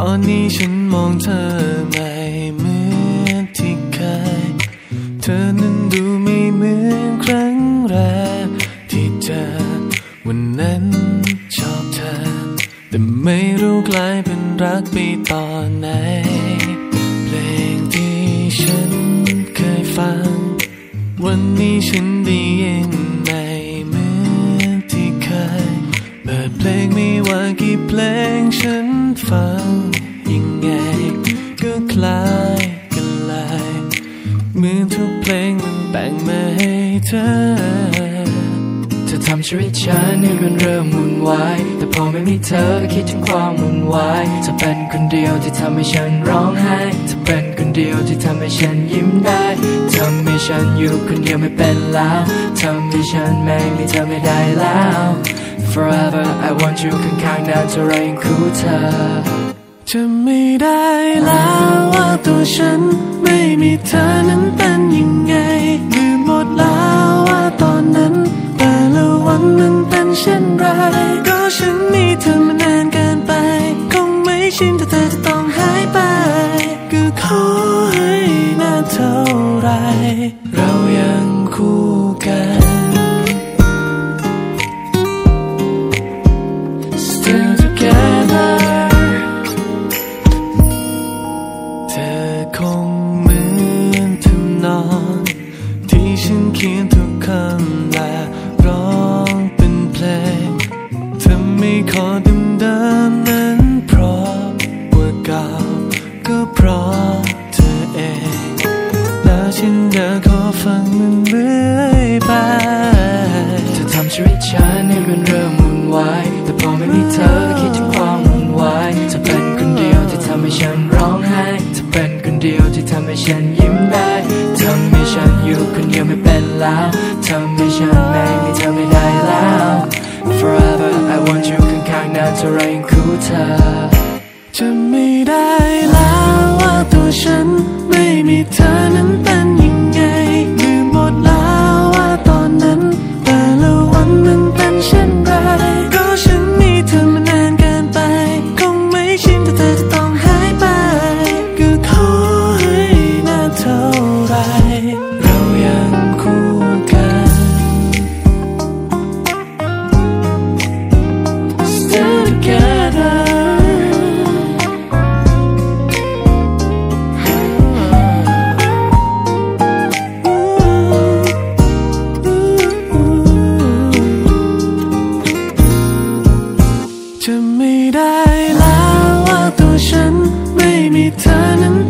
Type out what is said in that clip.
ตอนนี้ฉันมองเธอไม่เหมือนที่เคย เธอนั้นดูไม่เหมือนครั้งแรกที่เจอวันนั้นชอบเธอ แต่ไม่รู้กลายเป็นรักไปตอนไหน เพลงที่ฉันเคยฟัง วันนี้ฉันได้ยินในเหมือนที่เคยเปิดเพลงไม่ว่ากี่เพลงฉันฟัง เหมือนทุกเพลงมันแต่งมาให้เธอเธอทำชีวิตฉันให้มันเริ่มวุ่นวาย แต่พอไม่มีเธอก็คิดถึงความวุ่นวายเธอเป็นคนเดียวที่ทำให้ฉันร้องไห้เธอเป็นคนเดียวที่ทำให้ฉันยิ้มได้ทำให้ฉันอยู่คนเดียวไม่เป็นแล้วทำให้ฉันไม่มีเธอไม่ได้แล้ว Forever I want you ข้างๆนานเท่าไรยังคู่เธอจะไม่ได้แล ตัวฉันไม่มีเธอนั้นเป็นยังไงลืมหมดแล้วว่าตอนนั้น แต่ละวันนั้นเป็นเช่นไร ก็ฉันมีเธอมานานเกินไป คงไม่ชินถ้าเธอจะต้องหายไป ก็ขอให้นานเท่าไร เรายังคู่กัน ฟังมันเรื่อยไปเธอทำชีวิตฉันให้มันเริ่มวุ่นวายแต่พอไม่มีเธอก็คิดถึงความวุ่นวายเธอเป็นคนเดียวที่ทำให้ฉันร้องไห้เธอเป็นคนเดียวที่ทำให้ฉันยิ้มได้ทำให้ฉันอยู่คนเดียวไม่เป็นแล้วทำให้ฉันไม่มีเธอไม่ได้แล้ว Forever I want you ข้างๆนานเท่าไรยังคู่เธอจะไม่ได้ จะไม่ได้แล้วว่าตัวฉันไม่มีเธอนั้น